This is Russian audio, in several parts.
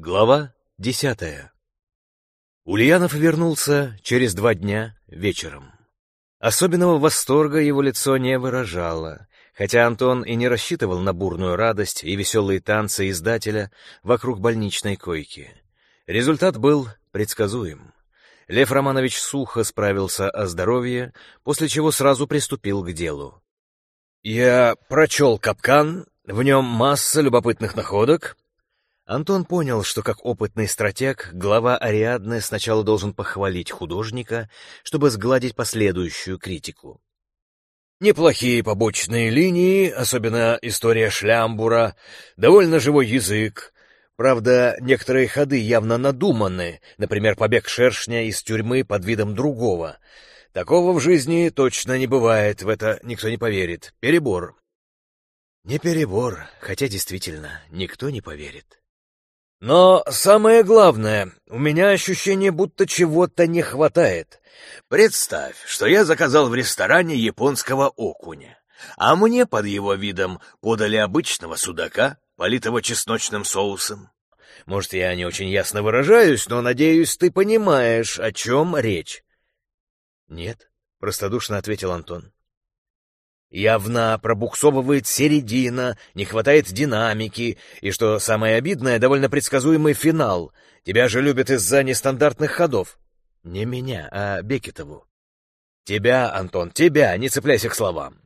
Глава десятая Ульянов вернулся через два дня вечером. Особенного восторга его лицо не выражало, хотя Антон и не рассчитывал на бурную радость и веселые танцы издателя вокруг больничной койки. Результат был предсказуем. Лев Романович сухо справился о здоровье, после чего сразу приступил к делу. «Я прочел капкан, в нем масса любопытных находок, Антон понял, что как опытный стратег, глава Ариадны сначала должен похвалить художника, чтобы сгладить последующую критику. Неплохие побочные линии, особенно история Шлямбура, довольно живой язык. Правда, некоторые ходы явно надуманы, например, побег шершня из тюрьмы под видом другого. Такого в жизни точно не бывает, в это никто не поверит. Перебор. Не перебор, хотя действительно никто не поверит. Но самое главное, у меня ощущение, будто чего-то не хватает. Представь, что я заказал в ресторане японского окуня, а мне под его видом подали обычного судака, политого чесночным соусом. Может, я не очень ясно выражаюсь, но, надеюсь, ты понимаешь, о чем речь. — Нет, — простодушно ответил Антон. Явно пробуксовывает середина, не хватает динамики, и, что самое обидное, довольно предсказуемый финал. Тебя же любят из-за нестандартных ходов. Не меня, а Бекетову. Тебя, Антон, тебя, не цепляйся к словам.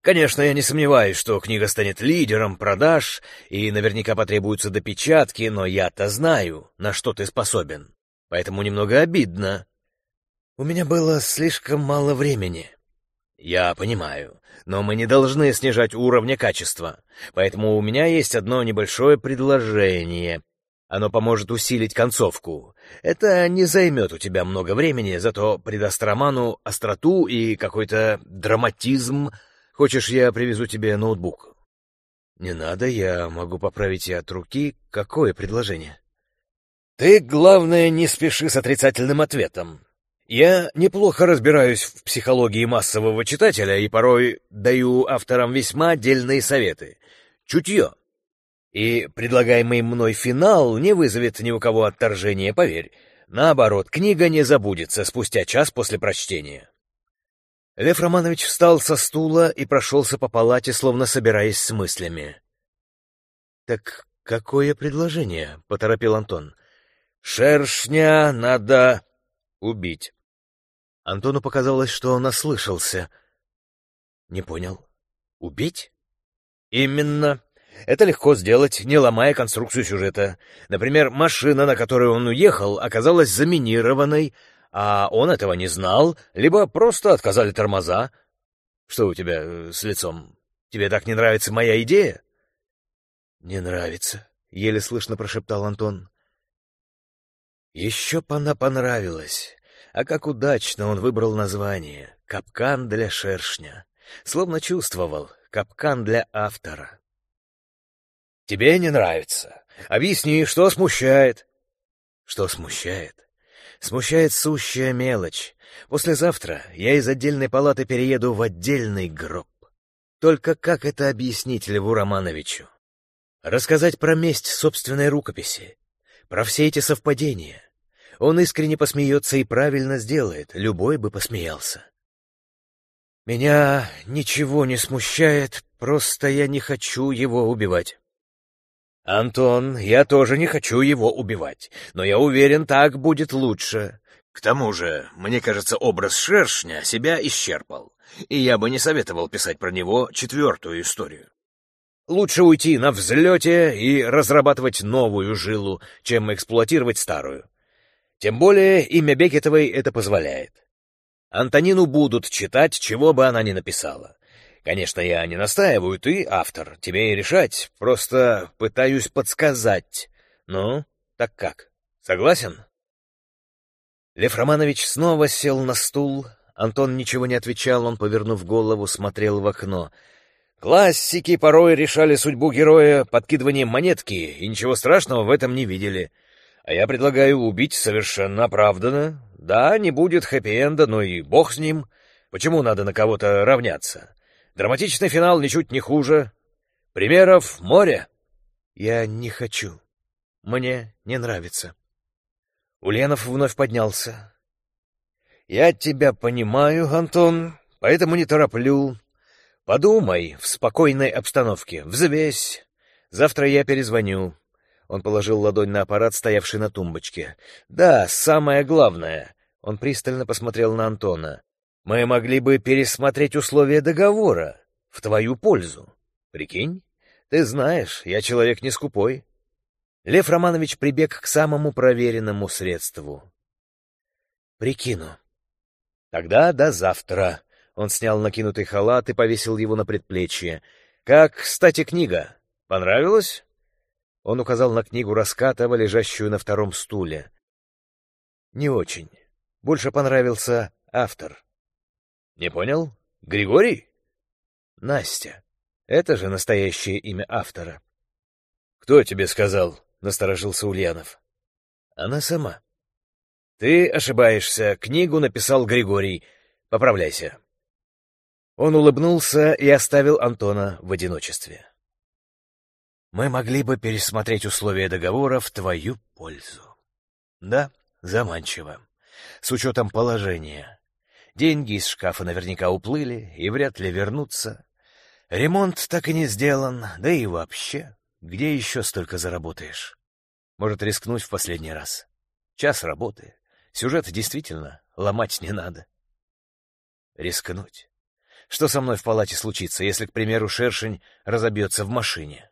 Конечно, я не сомневаюсь, что книга станет лидером продаж, и наверняка потребуются допечатки, но я-то знаю, на что ты способен. Поэтому немного обидно. У меня было слишком мало времени. «Я понимаю, но мы не должны снижать уровня качества, поэтому у меня есть одно небольшое предложение. Оно поможет усилить концовку. Это не займет у тебя много времени, зато придаст роману остроту и какой-то драматизм. Хочешь, я привезу тебе ноутбук?» «Не надо, я могу поправить и от руки. Какое предложение?» «Ты, главное, не спеши с отрицательным ответом. Я неплохо разбираюсь в психологии массового читателя и порой даю авторам весьма отдельные советы. Чутье. И предлагаемый мной финал не вызовет ни у кого отторжения, поверь. Наоборот, книга не забудется спустя час после прочтения. Лев Романович встал со стула и прошелся по палате, словно собираясь с мыслями. «Так какое предложение?» — поторопил Антон. «Шершня надо убить». Антону показалось, что он ослышался. Не понял. Убить? Именно. Это легко сделать, не ломая конструкцию сюжета. Например, машина, на которой он уехал, оказалась заминированной, а он этого не знал, либо просто отказали тормоза. Что у тебя э, с лицом? Тебе так не нравится моя идея? Не нравится, еле слышно прошептал Антон. Еще бы она понравилась. А как удачно он выбрал название «Капкан для шершня». Словно чувствовал «Капкан для автора». «Тебе не нравится. Объясни, что смущает?» «Что смущает?» «Смущает сущая мелочь. Послезавтра я из отдельной палаты перееду в отдельный гроб. Только как это объяснить Льву Романовичу? Рассказать про месть собственной рукописи, про все эти совпадения, он искренне посмеется и правильно сделает, любой бы посмеялся. Меня ничего не смущает, просто я не хочу его убивать. Антон, я тоже не хочу его убивать, но я уверен, так будет лучше. К тому же, мне кажется, образ шершня себя исчерпал, и я бы не советовал писать про него четвертую историю. Лучше уйти на взлете и разрабатывать новую жилу, чем эксплуатировать старую. Тем более имя Бекетовой это позволяет. Антонину будут читать, чего бы она ни написала. Конечно, я не настаиваю, ты автор, тебе и решать, просто пытаюсь подсказать. Ну, так как, согласен? Лев Романович снова сел на стул. Антон ничего не отвечал, он, повернув голову, смотрел в окно. Классики порой решали судьбу героя подкидыванием монетки, и ничего страшного в этом не видели. — а я предлагаю убить совершенно оправданно. Да, не будет хэппи-энда, но и бог с ним. Почему надо на кого-то равняться? Драматичный финал ничуть не хуже. Примеров море. Я не хочу. мне не нравится. Ульянов вновь поднялся. «Я тебя понимаю, Антон, поэтому не тороплю. Подумай в спокойной обстановке, взвесь. Завтра я перезвоню». Он положил ладонь на аппарат, стоявший на тумбочке. «Да, самое главное». Он пристально посмотрел на Антона. «Мы могли бы пересмотреть условия договора в твою пользу. Прикинь, ты знаешь, я человек не скупой. Лев Романович прибег к самому проверенному средству. «Прикину». «Тогда до завтра». Он снял накинутый халат и повесил его на предплечье. «Как, кстати, книга? Понравилась?» Он указал на книгу Раскатова, лежащую на втором стуле. «Не очень. Больше понравился автор». «Не понял? Григорий?» «Настя. Это же настоящее имя автора». «Кто тебе сказал?» — насторожился Ульянов. «Она сама». «Ты ошибаешься. Книгу написал Григорий. Поправляйся». Он улыбнулся и оставил Антона в одиночестве. «Мы могли бы пересмотреть условия договора в твою пользу». «Да, заманчиво. С учетом положения. Деньги из шкафа наверняка уплыли и вряд ли вернутся. Ремонт так и не сделан, да и вообще. Где еще столько заработаешь? Может, рискнуть в последний раз. Час работы. Сюжет действительно ломать не надо. Рискнуть. Что со мной в палате случится, если, к примеру, шершень разобьется в машине?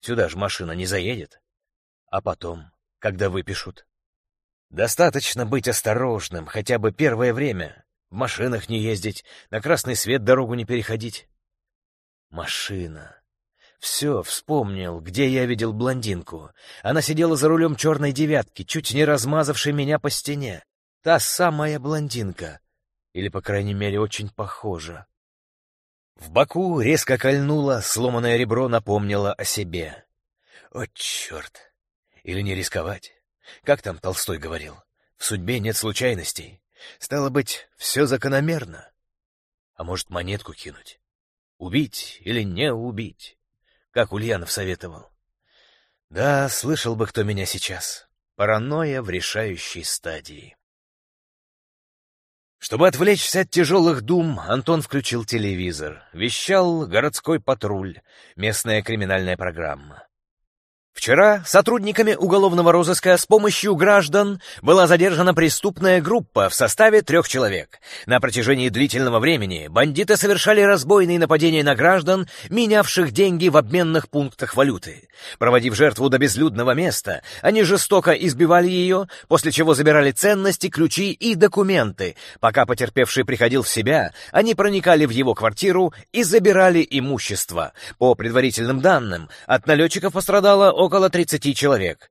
Сюда же машина не заедет. А потом, когда выпишут? Достаточно быть осторожным, хотя бы первое время. В машинах не ездить, на красный свет дорогу не переходить. Машина. Все, вспомнил, где я видел блондинку. Она сидела за рулем черной девятки, чуть не размазавшей меня по стене. Та самая блондинка. Или, по крайней мере, очень похожа. В боку резко кольнуло, сломанное ребро напомнило о себе. О, черт! Или не рисковать? Как там Толстой говорил? В судьбе нет случайностей. Стало быть, все закономерно. А может, монетку кинуть? Убить или не убить? как Ульянов советовал. Да, слышал бы кто меня сейчас. Паранойя в решающей стадии. Чтобы отвлечься от тяжелых дум, Антон включил телевизор. Вещал городской патруль, местная криминальная программа. Вчера сотрудниками уголовного розыска с помощью граждан была задержана преступная группа в составе трех человек. На протяжении длительного времени бандиты совершали разбойные нападения на граждан, менявших деньги в обменных пунктах валюты. Проводив жертву до безлюдного места, они жестоко избивали ее, после чего забирали ценности, ключи и документы. Пока потерпевший приходил в себя, они проникали в его квартиру и забирали имущество. По предварительным данным, от налетчиков пострадало около около 30 человек.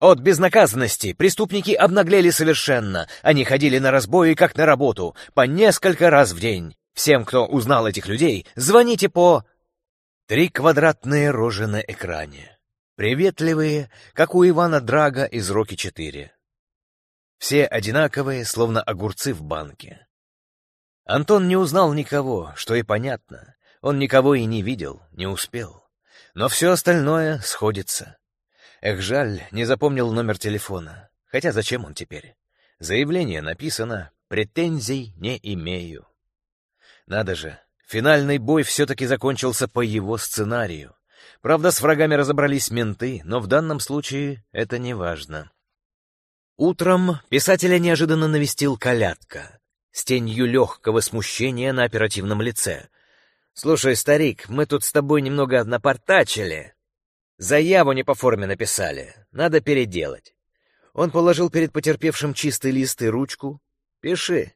От безнаказанности преступники обнаглели совершенно. Они ходили на разбои, как на работу, по несколько раз в день. Всем, кто узнал этих людей, звоните по... Три квадратные рожи на экране. Приветливые, как у Ивана Драга из «Рокки-4». Все одинаковые, словно огурцы в банке. Антон не узнал никого, что и понятно. Он никого и не видел, не успел. Но все остальное сходится. Эх, жаль, не запомнил номер телефона. Хотя зачем он теперь? Заявление написано, претензий не имею. Надо же, финальный бой все-таки закончился по его сценарию. Правда, с врагами разобрались менты, но в данном случае это не важно. Утром писателя неожиданно навестил колядка с тенью легкого смущения на оперативном лице. «Слушай, старик, мы тут с тобой немного напортачили. Заяву не по форме написали, надо переделать». Он положил перед потерпевшим чистый лист и ручку. «Пиши.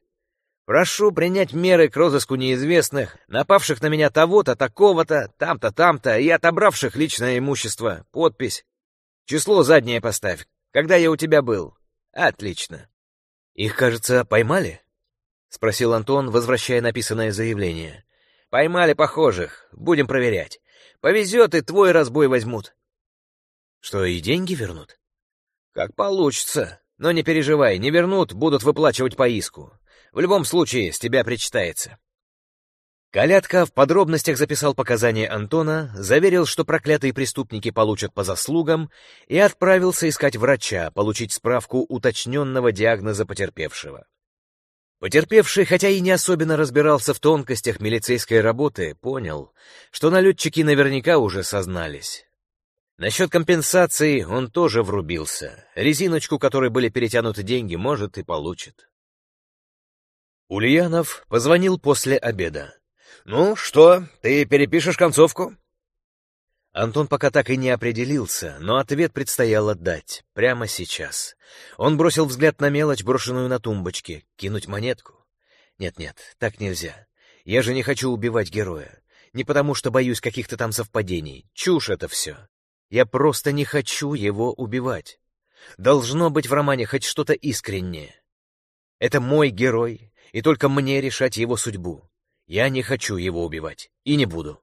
Прошу принять меры к розыску неизвестных, напавших на меня того-то, такого-то, там-то, там-то и отобравших личное имущество. Подпись. Число заднее поставь. Когда я у тебя был?» «Отлично». «Их, кажется, поймали?» — спросил Антон, возвращая написанное заявление. Поймали похожих, будем проверять. Повезет, и твой разбой возьмут. Что, и деньги вернут? Как получится. Но не переживай, не вернут, будут выплачивать по иску. В любом случае, с тебя причитается. Калятка в подробностях записал показания Антона, заверил, что проклятые преступники получат по заслугам, и отправился искать врача, получить справку уточненного диагноза потерпевшего. Потерпевший, хотя и не особенно разбирался в тонкостях милицейской работы, понял, что налетчики наверняка уже сознались. Насчет компенсации он тоже врубился. Резиночку, которой были перетянуты деньги, может и получит. Ульянов позвонил после обеда. «Ну что, ты перепишешь концовку?» Антон пока так и не определился, но ответ предстояло дать, прямо сейчас. Он бросил взгляд на мелочь, брошенную на тумбочке. Кинуть монетку? Нет-нет, так нельзя. Я же не хочу убивать героя. Не потому, что боюсь каких-то там совпадений. Чушь это все. Я просто не хочу его убивать. Должно быть в романе хоть что-то искреннее. Это мой герой, и только мне решать его судьбу. Я не хочу его убивать. И не буду.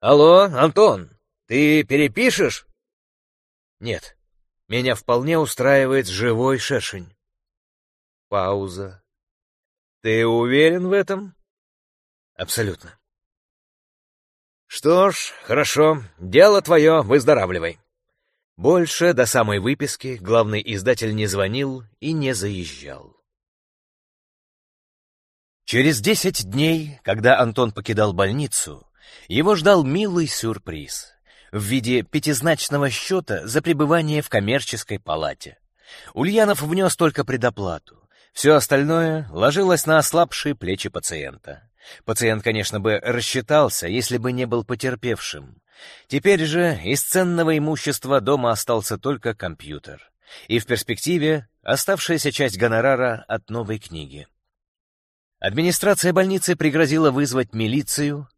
«Алло, Антон, ты перепишешь?» «Нет, меня вполне устраивает живой шершень». Пауза. «Ты уверен в этом?» «Абсолютно». «Что ж, хорошо, дело твое, выздоравливай». Больше до самой выписки главный издатель не звонил и не заезжал. Через десять дней, когда Антон покидал больницу, его ждал милый сюрприз в виде пятизначного счета за пребывание в коммерческой палате. Ульянов внес только предоплату. Все остальное ложилось на ослабшие плечи пациента. Пациент, конечно, бы рассчитался, если бы не был потерпевшим. Теперь же из ценного имущества дома остался только компьютер. И в перспективе оставшаяся часть гонорара от новой книги. Администрация больницы пригрозила вызвать милицию.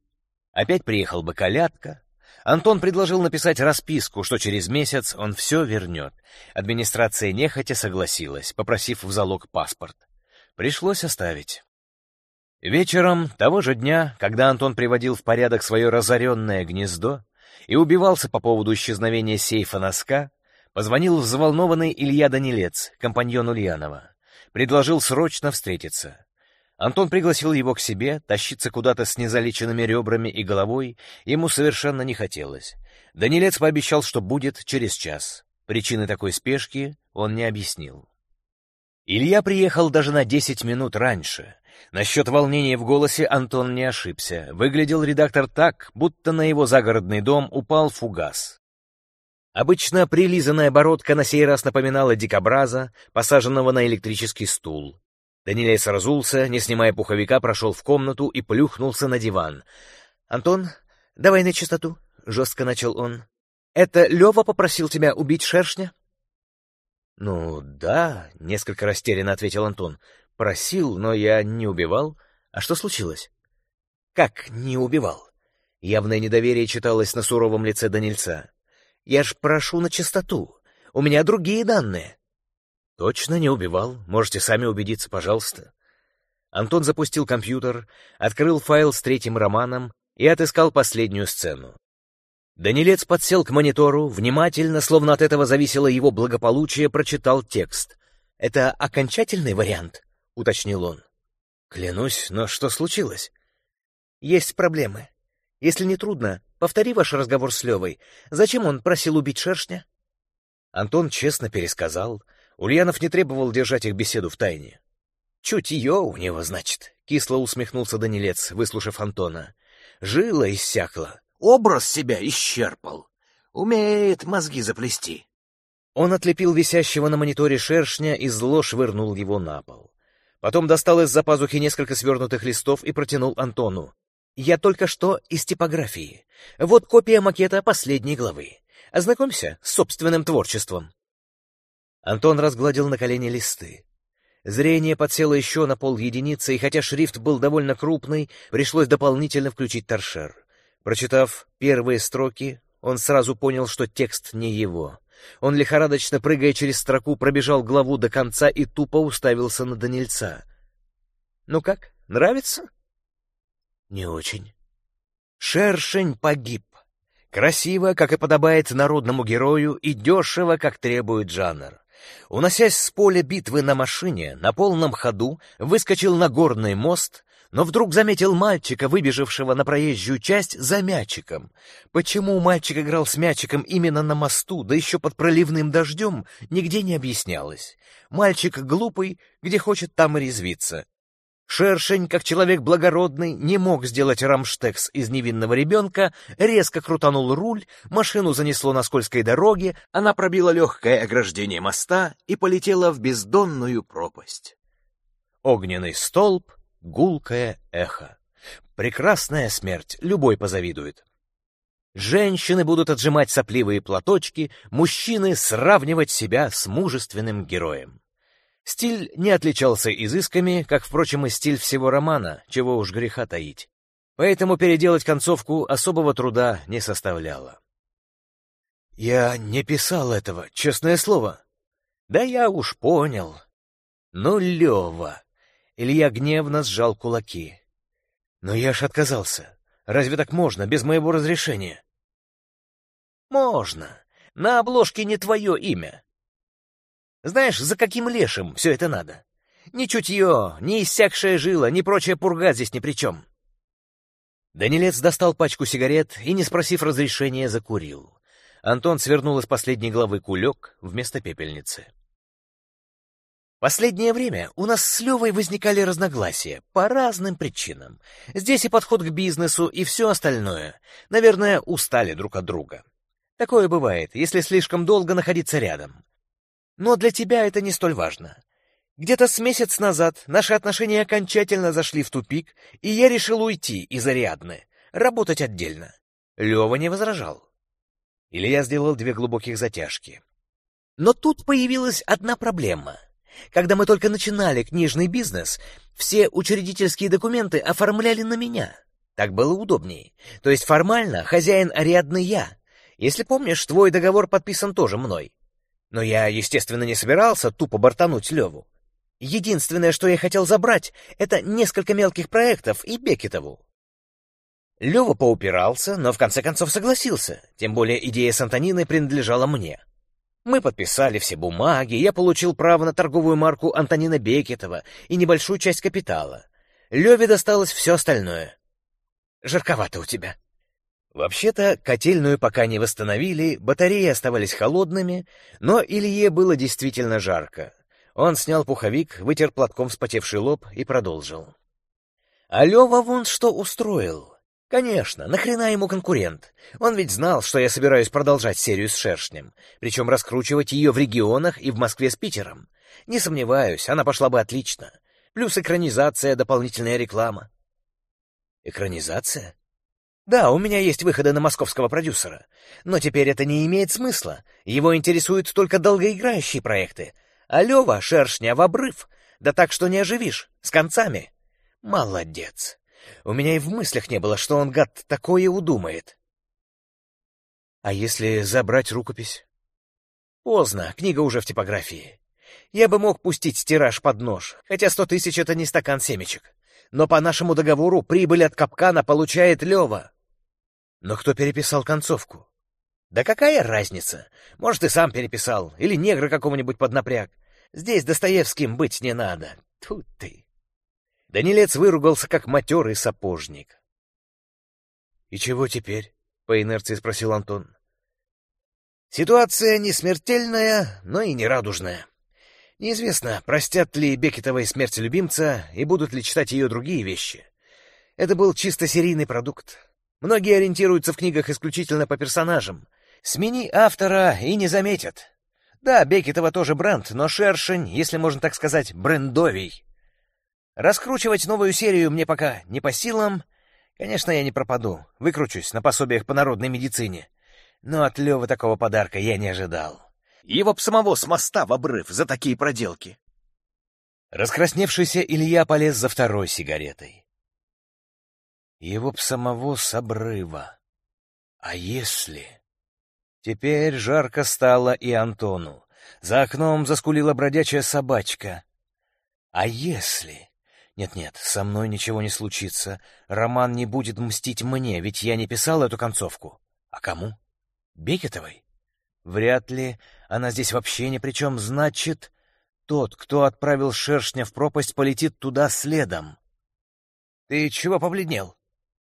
Опять приехал бы колядка. Антон предложил написать расписку, что через месяц он все вернет. Администрация нехотя согласилась, попросив в залог паспорт. Пришлось оставить. Вечером того же дня, когда Антон приводил в порядок свое разоренное гнездо и убивался по поводу исчезновения сейфа носка, позвонил взволнованный Илья Данилец, компаньон Ульянова. Предложил срочно встретиться. Антон пригласил его к себе, тащиться куда-то с незалеченными ребрами и головой ему совершенно не хотелось. Данилец пообещал, что будет через час. Причины такой спешки он не объяснил. Илья приехал даже на десять минут раньше. Насчет волнения в голосе Антон не ошибся. Выглядел редактор так, будто на его загородный дом упал фугас. Обычно прилизанная бородка на сей раз напоминала дикобраза, посаженного на электрический стул. Данилец разулся, не снимая пуховика, прошел в комнату и плюхнулся на диван. «Антон, давай на чистоту», — жестко начал он. «Это Лева попросил тебя убить шершня?» «Ну, да», — несколько растерянно ответил Антон. «Просил, но я не убивал. А что случилось?» «Как не убивал?» Явное недоверие читалось на суровом лице Данильца. «Я ж прошу на чистоту. У меня другие данные». Точно не убивал. Можете сами убедиться, пожалуйста. Антон запустил компьютер, открыл файл с третьим романом и отыскал последнюю сцену. Данилец подсел к монитору, внимательно, словно от этого зависело его благополучие, прочитал текст. «Это окончательный вариант?» — уточнил он. «Клянусь, но что случилось?» «Есть проблемы. Если не трудно, повтори ваш разговор с Левой. Зачем он просил убить шершня?» Антон честно пересказал, Ульянов не требовал держать их беседу в тайне. «Чутье у него, значит», — кисло усмехнулся Данилец, выслушав Антона. «Жила иссякла, образ себя исчерпал. Умеет мозги заплести». Он отлепил висящего на мониторе шершня и зло швырнул его на пол. Потом достал из-за пазухи несколько свернутых листов и протянул Антону. «Я только что из типографии. Вот копия макета последней главы. Ознакомься с собственным творчеством». Антон разгладил на колени листы. Зрение подсело еще на пол единицы, и хотя шрифт был довольно крупный, пришлось дополнительно включить торшер. Прочитав первые строки, он сразу понял, что текст не его. Он, лихорадочно прыгая через строку, пробежал главу до конца и тупо уставился на Данильца. «Ну как, нравится?» «Не очень». «Шершень погиб. Красиво, как и подобает народному герою, и дешево, как требует жанр. Уносясь с поля битвы на машине, на полном ходу, выскочил на горный мост, но вдруг заметил мальчика, выбежавшего на проезжую часть за мячиком. Почему мальчик играл с мячиком именно на мосту, да еще под проливным дождем, нигде не объяснялось. Мальчик глупый, где хочет, там и резвится. Шершень, как человек благородный, не мог сделать рамштекс из невинного ребенка, резко крутанул руль, машину занесло на скользкой дороге, она пробила легкое ограждение моста и полетела в бездонную пропасть. Огненный столб, гулкое эхо. Прекрасная смерть, любой позавидует. Женщины будут отжимать сопливые платочки, мужчины сравнивать себя с мужественным героем. Стиль не отличался изысками, как, впрочем, и стиль всего романа, чего уж греха таить. Поэтому переделать концовку особого труда не составляло. «Я не писал этого, честное слово». «Да я уж понял». «Ну, Лева!» Илья гневно сжал кулаки. «Но я ж отказался. Разве так можно, без моего разрешения?» «Можно. На обложке не твое имя. Знаешь, за каким лешим все это надо? Ни чутье, ни иссякшая жила, ни прочая пурга здесь ни при чем. Данилец достал пачку сигарет и, не спросив разрешения, закурил. Антон свернул из последней главы кулек вместо пепельницы. Последнее время у нас с Левой возникали разногласия по разным причинам. Здесь и подход к бизнесу, и все остальное. Наверное, устали друг от друга. Такое бывает, если слишком долго находиться рядом. Но для тебя это не столь важно. Где-то с месяц назад наши отношения окончательно зашли в тупик, и я решил уйти из Ариадны, работать отдельно. Лева не возражал. Или я сделал две глубоких затяжки. Но тут появилась одна проблема. Когда мы только начинали книжный бизнес, все учредительские документы оформляли на меня. Так было удобнее. То есть формально хозяин Ариадны я. Если помнишь, твой договор подписан тоже мной. Но я, естественно, не собирался тупо бортануть Леву. Единственное, что я хотел забрать, это несколько мелких проектов и Бекетову. Лева поупирался, но в конце концов согласился, тем более идея с Антониной принадлежала мне. Мы подписали все бумаги, я получил право на торговую марку Антонина Бекетова и небольшую часть капитала. Леве досталось все остальное. Жарковато у тебя. Вообще-то, котельную пока не восстановили, батареи оставались холодными, но Илье было действительно жарко. Он снял пуховик, вытер платком вспотевший лоб и продолжил. А Лёва вон что устроил. Конечно, нахрена ему конкурент? Он ведь знал, что я собираюсь продолжать серию с шершнем, причем раскручивать ее в регионах и в Москве с Питером. Не сомневаюсь, она пошла бы отлично. Плюс экранизация, дополнительная реклама. Экранизация? Да, у меня есть выходы на московского продюсера. Но теперь это не имеет смысла. Его интересуют только долгоиграющие проекты. А Лева шершня в обрыв. Да так, что не оживишь. С концами. Молодец. У меня и в мыслях не было, что он, гад, такое удумает. А если забрать рукопись? Поздно, книга уже в типографии. Я бы мог пустить тираж под нож, хотя сто тысяч — это не стакан семечек но по нашему договору прибыль от капкана получает Лева. Но кто переписал концовку? Да какая разница? Может, и сам переписал, или негра какого-нибудь поднапряг. Здесь Достоевским быть не надо. Тут ты. Данилец выругался, как матерый сапожник. — И чего теперь? — по инерции спросил Антон. — Ситуация не смертельная, но и не радужная. Неизвестно, простят ли Бекетовой смерть любимца и будут ли читать ее другие вещи. Это был чисто серийный продукт. Многие ориентируются в книгах исключительно по персонажам. Смени автора и не заметят. Да, Бекетова тоже бренд, но шершень, если можно так сказать, брендовей. Раскручивать новую серию мне пока не по силам. Конечно, я не пропаду, выкручусь на пособиях по народной медицине. Но от Лёвы такого подарка я не ожидал. Его б самого с моста в обрыв за такие проделки. Раскрасневшийся Илья полез за второй сигаретой. Его б самого с обрыва. А если... Теперь жарко стало и Антону. За окном заскулила бродячая собачка. А если... Нет-нет, со мной ничего не случится. Роман не будет мстить мне, ведь я не писал эту концовку. А кому? Бекетовой? Вряд ли она здесь вообще ни при чем. Значит, тот, кто отправил шершня в пропасть, полетит туда следом. Ты чего побледнел?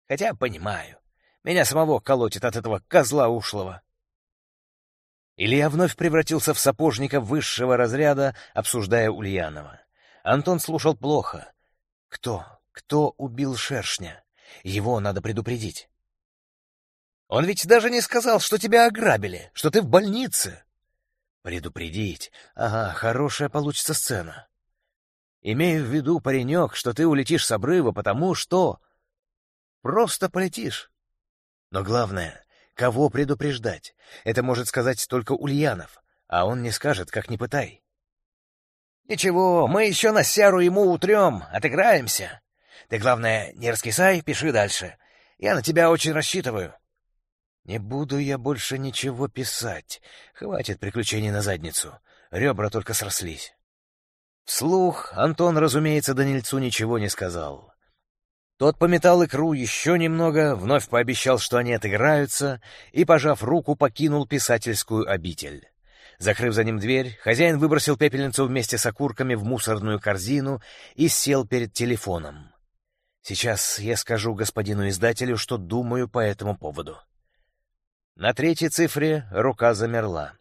Хотя понимаю. Меня самого колотит от этого козла ушлого. Илья вновь превратился в сапожника высшего разряда, обсуждая Ульянова. Антон слушал плохо. Кто? Кто убил шершня? Его надо предупредить. Он ведь даже не сказал, что тебя ограбили, что ты в больнице. Предупредить? Ага, хорошая получится сцена. Имею в виду, паренек, что ты улетишь с обрыва, потому что... Просто полетишь. Но главное, кого предупреждать? Это может сказать только Ульянов, а он не скажет, как не пытай. Ничего, мы еще на сяру ему утрем, отыграемся. Ты, главное, не раскисай, пиши дальше. Я на тебя очень рассчитываю. Не буду я больше ничего писать. Хватит приключений на задницу. Ребра только срослись. Вслух Антон, разумеется, Данильцу ничего не сказал. Тот пометал икру еще немного, вновь пообещал, что они отыграются, и, пожав руку, покинул писательскую обитель. Закрыв за ним дверь, хозяин выбросил пепельницу вместе с окурками в мусорную корзину и сел перед телефоном. Сейчас я скажу господину издателю, что думаю по этому поводу. На третьей цифре рука замерла.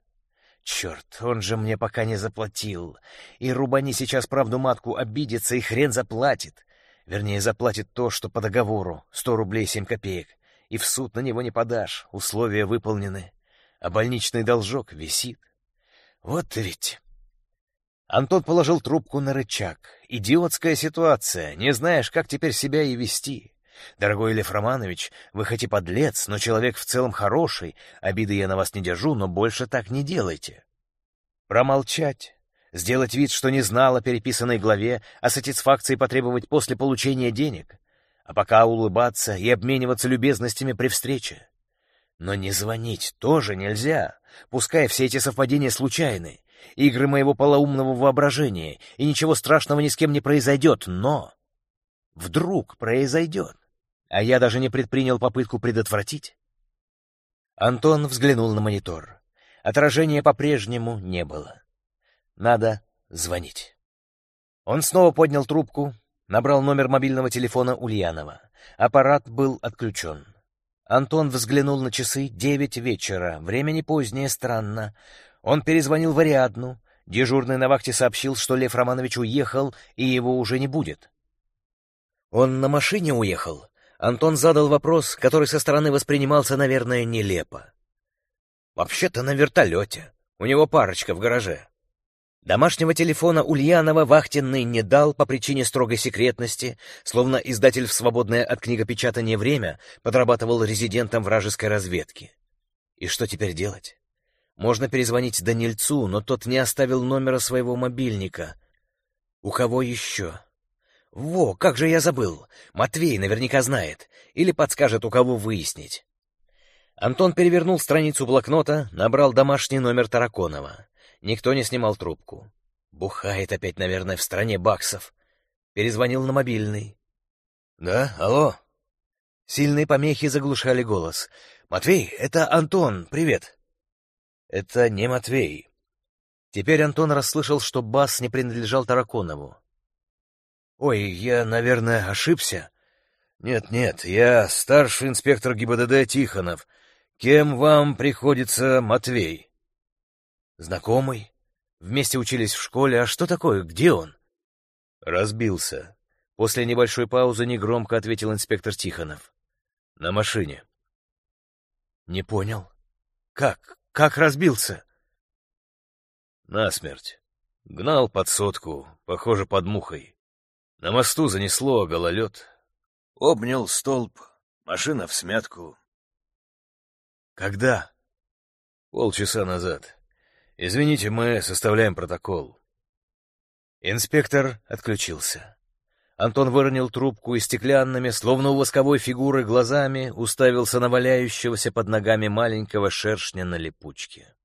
Черт, он же мне пока не заплатил. И Рубани сейчас правду матку обидится, и хрен заплатит. Вернее, заплатит то, что по договору, сто рублей семь копеек. И в суд на него не подашь, условия выполнены. А больничный должок висит. Вот ведь... Антон положил трубку на рычаг. Идиотская ситуация, не знаешь, как теперь себя и вести. Дорогой Лев Романович, вы хоть и подлец, но человек в целом хороший. Обиды я на вас не держу, но больше так не делайте. Промолчать. Сделать вид, что не знал о переписанной главе, а сатисфакции потребовать после получения денег. А пока улыбаться и обмениваться любезностями при встрече. Но не звонить тоже нельзя. Пускай все эти совпадения случайны. Игры моего полоумного воображения, и ничего страшного ни с кем не произойдет, но... Вдруг произойдет а я даже не предпринял попытку предотвратить. Антон взглянул на монитор. Отражения по-прежнему не было. Надо звонить. Он снова поднял трубку, набрал номер мобильного телефона Ульянова. Аппарат был отключен. Антон взглянул на часы девять вечера, время не позднее, странно. Он перезвонил в Ариадну. Дежурный на вахте сообщил, что Лев Романович уехал, и его уже не будет. Он на машине уехал Антон задал вопрос, который со стороны воспринимался, наверное, нелепо. «Вообще-то на вертолете. У него парочка в гараже». Домашнего телефона Ульянова Вахтенный не дал по причине строгой секретности, словно издатель в свободное от книгопечатания время подрабатывал резидентом вражеской разведки. И что теперь делать? Можно перезвонить Данильцу, но тот не оставил номера своего мобильника. У кого еще? Во, как же я забыл. Матвей наверняка знает. Или подскажет, у кого выяснить. Антон перевернул страницу блокнота, набрал домашний номер Тараконова. Никто не снимал трубку. Бухает опять, наверное, в стране баксов. Перезвонил на мобильный. «Да, алло?» Сильные помехи заглушали голос. «Матвей, это Антон, привет!» «Это не Матвей». Теперь Антон расслышал, что бас не принадлежал Тараконову. «Ой, я, наверное, ошибся?» «Нет-нет, я старший инспектор ГИБДД Тихонов. Кем вам приходится Матвей?» «Знакомый. Вместе учились в школе. А что такое? Где он?» «Разбился». После небольшой паузы негромко ответил инспектор Тихонов. «На машине». «Не понял. Как? Как разбился?» «Насмерть. Гнал под сотку, похоже, под мухой. На мосту занесло гололед. Обнял столб, машина в смятку. Когда? Полчаса назад. Извините, мы составляем протокол. Инспектор отключился. Антон выронил трубку и стеклянными, словно у восковой фигуры, глазами уставился на валяющегося под ногами маленького шершня на липучке.